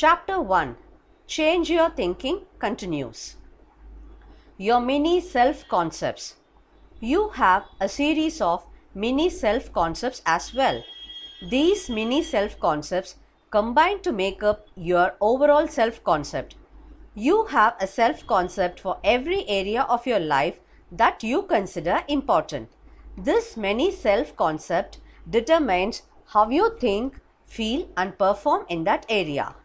Chapter 1 Change Your Thinking continues. Your mini self concepts. You have a series of mini self concepts as well. These mini self concepts combine to make up your overall self concept. You have a self concept for every area of your life that you consider important. This many self concept determines how you think, feel, and perform in that area.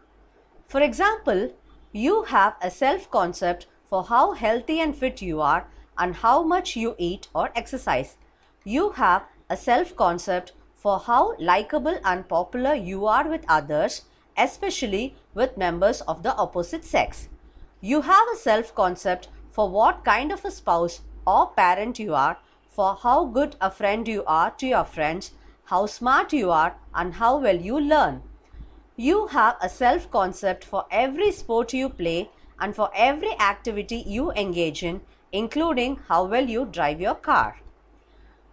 For example, you have a self concept for how healthy and fit you are and how much you eat or exercise. You have a self concept for how likable and popular you are with others, especially with members of the opposite sex. You have a self concept for what kind of a spouse or parent you are, for how good a friend you are to your friends, how smart you are, and how well you learn. You have a self concept for every sport you play and for every activity you engage in, including how well you drive your car.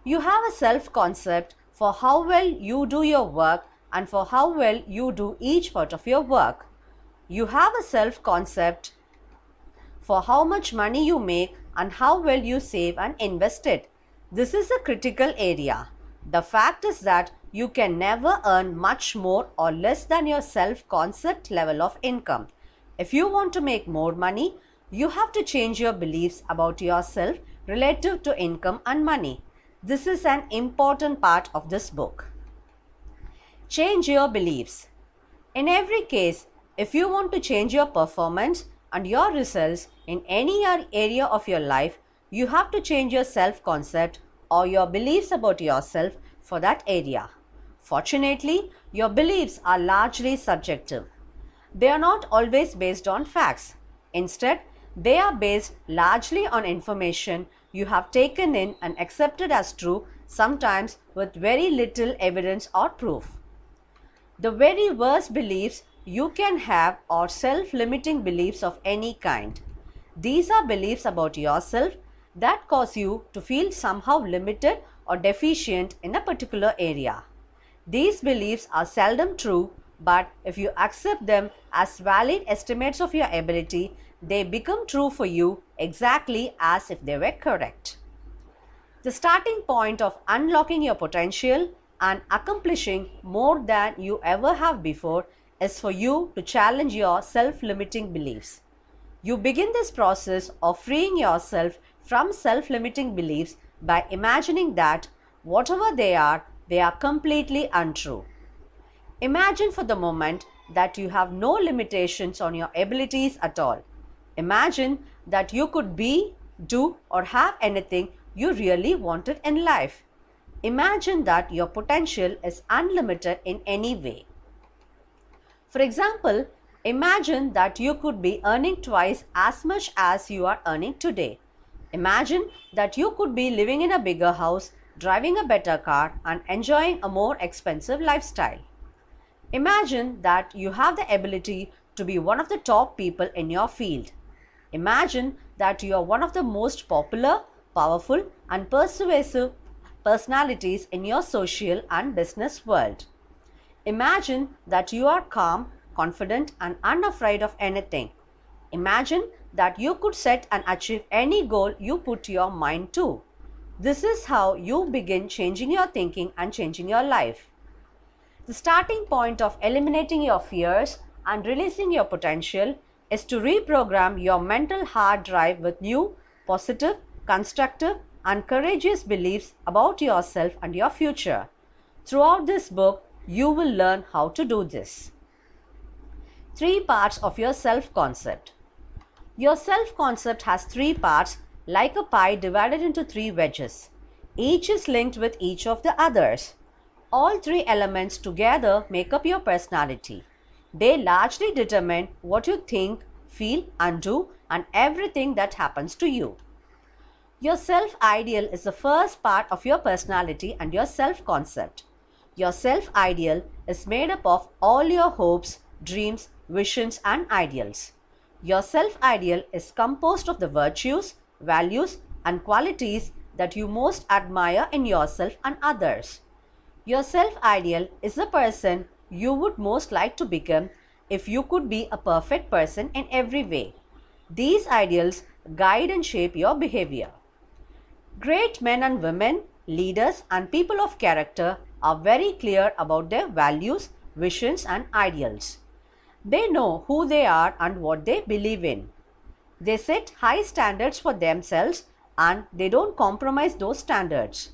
You have a self concept for how well you do your work and for how well you do each part of your work. You have a self concept for how much money you make and how well you save and invest it. This is a critical area. The fact is that you can never earn much more or less than your self concept level of income. If you want to make more money, you have to change your beliefs about yourself relative to income and money. This is an important part of this book. Change your beliefs. In every case, if you want to change your performance and your results in any area of your life, you have to change your self concept or your beliefs about yourself for that area. Fortunately, your beliefs are largely subjective. They are not always based on facts. Instead, they are based largely on information you have taken in and accepted as true, sometimes with very little evidence or proof. The very worst beliefs you can have are self limiting beliefs of any kind. These are beliefs about yourself that cause you to feel somehow limited or deficient in a particular area. These beliefs are seldom true, but if you accept them as valid estimates of your ability, they become true for you exactly as if they were correct. The starting point of unlocking your potential and accomplishing more than you ever have before is for you to challenge your self limiting beliefs. You begin this process of freeing yourself from self limiting beliefs by imagining that whatever they are, they are completely untrue. Imagine for the moment that you have no limitations on your abilities at all. Imagine that you could be, do, or have anything you really wanted in life. Imagine that your potential is unlimited in any way. For example, imagine that you could be earning twice as much as you are earning today. Imagine that you could be living in a bigger house, driving a better car, and enjoying a more expensive lifestyle. Imagine that you have the ability to be one of the top people in your field. Imagine that you are one of the most popular, powerful, and persuasive personalities in your social and business world. Imagine that you are calm, confident, and unafraid of anything. Imagine that you could set and achieve any goal you put your mind to. This is how you begin changing your thinking and changing your life. The starting point of eliminating your fears and releasing your potential is to reprogram your mental hard drive with new, positive, constructive, and courageous beliefs about yourself and your future. Throughout this book, you will learn how to do this. Three parts of your self concept. Your self concept has three parts like a pie divided into three wedges. Each is linked with each of the others. All three elements together make up your personality. They largely determine what you think, feel, and do, and everything that happens to you. Your self ideal is the first part of your personality and your self concept. Your self ideal is made up of all your hopes, dreams, visions, and ideals. Your self ideal is composed of the virtues, values, and qualities that you most admire in yourself and others. Your self ideal is the person you would most like to become if you could be a perfect person in every way. These ideals guide and shape your behavior. Great men and women, leaders, and people of character are very clear about their values, visions, and ideals. They know who they are and what they believe in. They set high standards for themselves and they don't compromise those standards.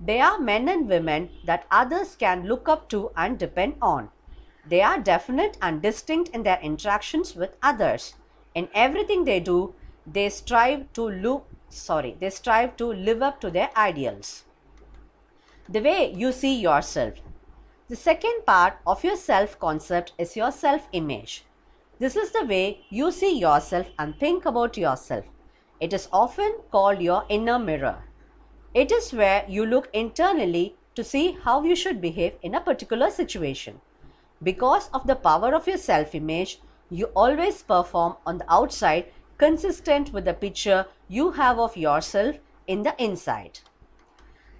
They are men and women that others can look up to and depend on. They are definite and distinct in their interactions with others. In everything they do, they strive to look sorry, they strive to live up to their ideals. The way you see yourself. The second part of your self concept is your self image. This is the way you see yourself and think about yourself. It is often called your inner mirror. It is where you look internally to see how you should behave in a particular situation. Because of the power of your self image, you always perform on the outside consistent with the picture you have of yourself in the inside.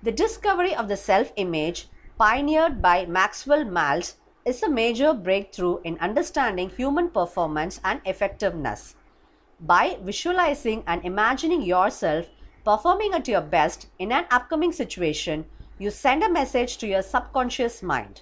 The discovery of the self image, pioneered by Maxwell Maltz, is a major breakthrough in understanding human performance and effectiveness. By visualizing and imagining yourself performing at your best in an upcoming situation, you send a message to your subconscious mind.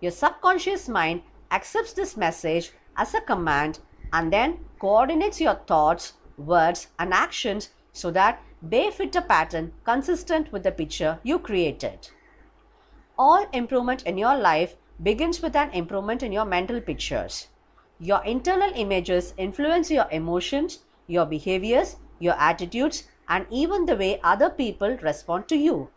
Your subconscious mind accepts this message as a command and then coordinates your thoughts, words, and actions so that they fit a pattern consistent with the picture you created. All improvement in your life begins with an improvement in your mental pictures. Your internal images influence your emotions, your behaviors, your attitudes, and even the way other people respond to you.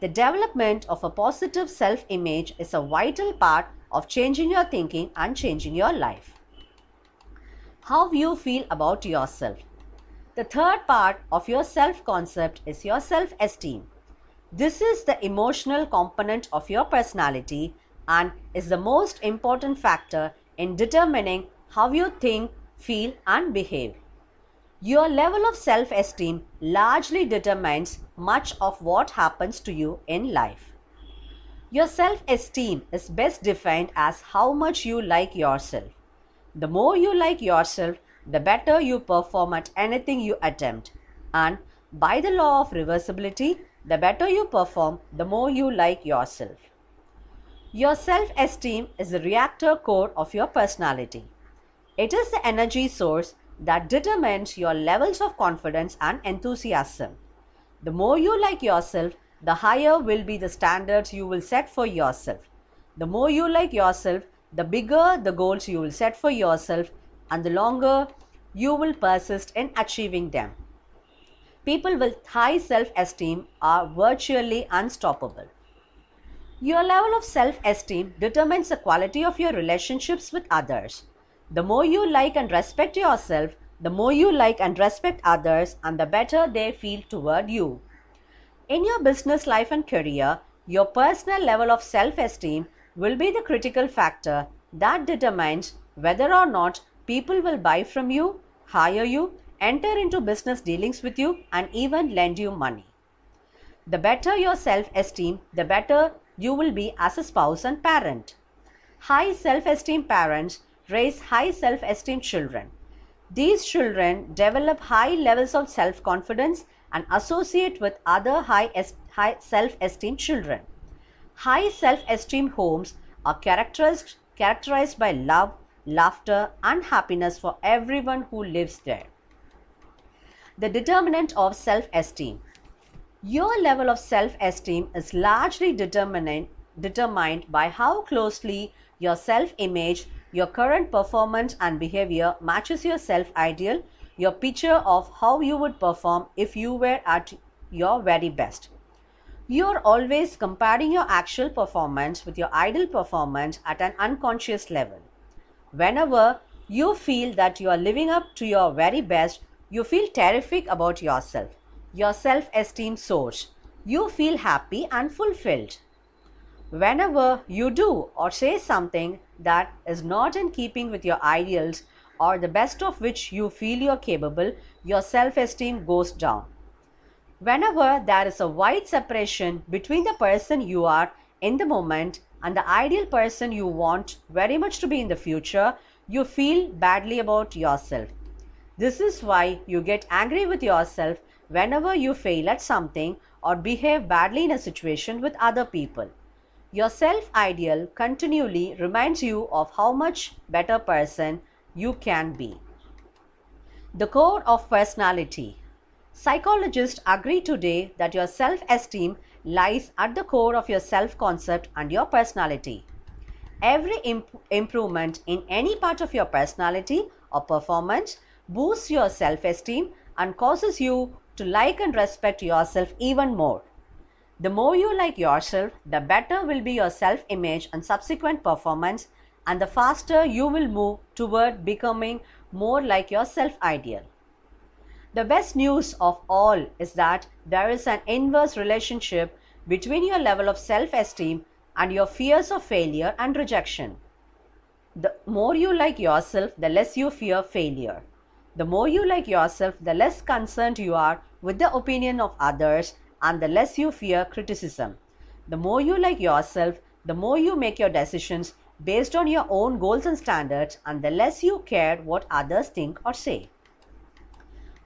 The development of a positive self image is a vital part of changing your thinking and changing your life. How you feel about yourself. The third part of your self concept is your self esteem. This is the emotional component of your personality and is the most important factor in determining how you think, feel, and behave. Your level of self esteem largely determines much of what happens to you in life. Your self esteem is best defined as how much you like yourself. The more you like yourself, the better you perform at anything you attempt. And by the law of reversibility, the better you perform, the more you like yourself. Your self esteem is the reactor core of your personality. It is the energy source that determines your levels of confidence and enthusiasm. The more you like yourself, the higher will be the standards you will set for yourself. The more you like yourself, the bigger the goals you will set for yourself and the longer you will persist in achieving them. People with high self esteem are virtually unstoppable. Your level of self esteem determines the quality of your relationships with others. The more you like and respect yourself, the more you like and respect others, and the better they feel toward you. In your business life and career, your personal level of self esteem will be the critical factor that determines whether or not people will buy from you, hire you, enter into business dealings with you, and even lend you money. The better your self esteem, the better you will be as a spouse and parent. High self esteem parents raise high self esteem children. These children develop high levels of self confidence and associate with other high, high self esteem children. High self esteem homes are characterized, characterized by love, laughter, and happiness for everyone who lives there. The determinant of self esteem. Your level of self esteem is largely determined, determined by how closely your self image your current performance and behavior matches your self ideal, your picture of how you would perform if you were at your very best. You are always comparing your actual performance with your ideal performance at an unconscious level. Whenever you feel that you are living up to your very best, you feel terrific about yourself. Your self esteem soars. You feel happy and fulfilled. Whenever you do or say something that is not in keeping with your ideals or the best of which you feel you're capable, your self esteem goes down. Whenever there is a wide separation between the person you are in the moment and the ideal person you want very much to be in the future, you feel badly about yourself. This is why you get angry with yourself whenever you fail at something or behave badly in a situation with other people. Your self ideal continually reminds you of how much better person you can be. The core of personality. Psychologists agree today that your self esteem lies at the core of your self concept and your personality. Every imp- improvement in any part of your personality or performance boosts your self esteem and causes you to like and respect yourself even more. The more you like yourself, the better will be your self image and subsequent performance, and the faster you will move toward becoming more like your self ideal. The best news of all is that there is an inverse relationship between your level of self esteem and your fears of failure and rejection. The more you like yourself, the less you fear failure. The more you like yourself, the less concerned you are with the opinion of others and the less you fear criticism. The more you like yourself, the more you make your decisions based on your own goals and standards, and the less you care what others think or say.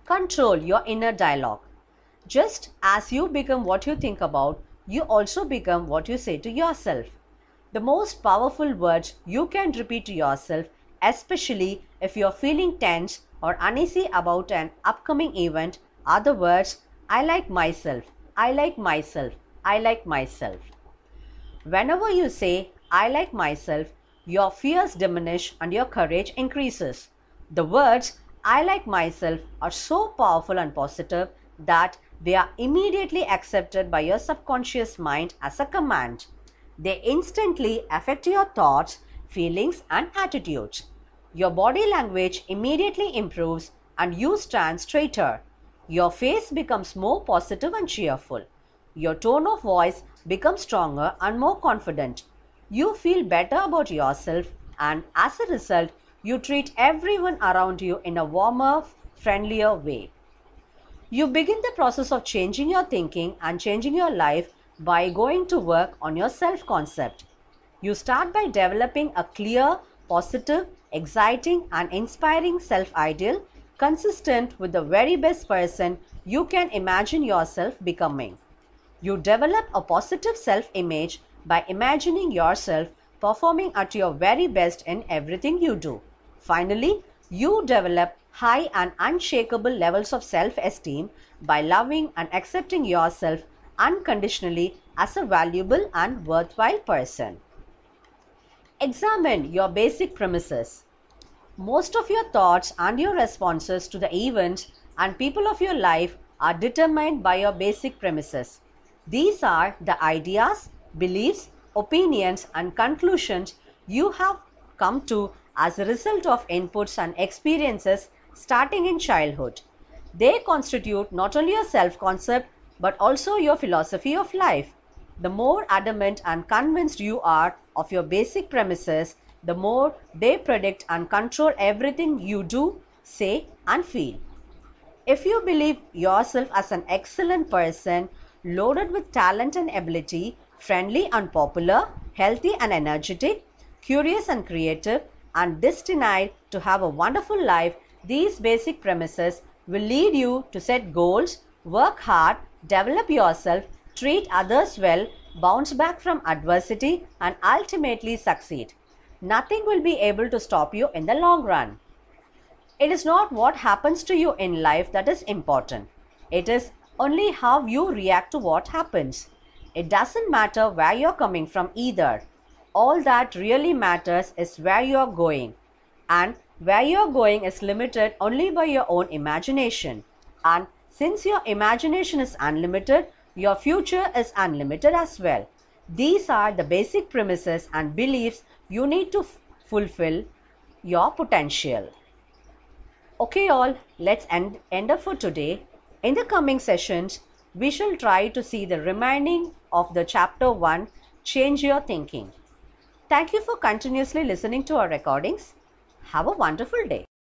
Control your inner dialogue. Just as you become what you think about, you also become what you say to yourself. The most powerful words you can repeat to yourself, especially if you're feeling tense or uneasy about an upcoming event, the words I like myself, I like myself, I like myself. Whenever you say, I like myself, your fears diminish and your courage increases. The words, I like myself, are so powerful and positive that they are immediately accepted by your subconscious mind as a command. They instantly affect your thoughts, feelings, and attitudes. Your body language immediately improves and you stand straighter. Your face becomes more positive and cheerful. Your tone of voice becomes stronger and more confident. You feel better about yourself, and as a result, you treat everyone around you in a warmer, friendlier way. You begin the process of changing your thinking and changing your life by going to work on your self concept. You start by developing a clear, positive, exciting, and inspiring self ideal consistent with the very best person you can imagine yourself becoming. You develop a positive self image by imagining yourself performing at your very best in everything you do. Finally, you develop high and unshakable levels of self esteem by loving and accepting yourself unconditionally as a valuable and worthwhile person. Examine your basic premises. Most of your thoughts and your responses to the events and people of your life are determined by your basic premises. These are the ideas, beliefs, opinions, and conclusions you have come to as a result of inputs and experiences starting in childhood. They constitute not only your self concept but also your philosophy of life. The more adamant and convinced you are of your basic premises, the more they predict and control everything you do, say, and feel. If you believe yourself as an excellent person, loaded with talent and ability, friendly and popular, healthy and energetic, curious and creative, and destined to have a wonderful life, these basic premises will lead you to set goals, work hard, develop yourself, treat others well, bounce back from adversity, and ultimately succeed nothing will be able to stop you in the long run. It is not what happens to you in life that is important. It is only how you react to what happens. It doesn't matter where you're coming from either. All that really matters is where you're going. And where you're going is limited only by your own imagination. And since your imagination is unlimited, your future is unlimited as well. These are the basic premises and beliefs you need to fulfill your potential. Okay, all, let's end, end up for today. In the coming sessions, we shall try to see the remaining of the chapter 1 Change Your Thinking. Thank you for continuously listening to our recordings. Have a wonderful day.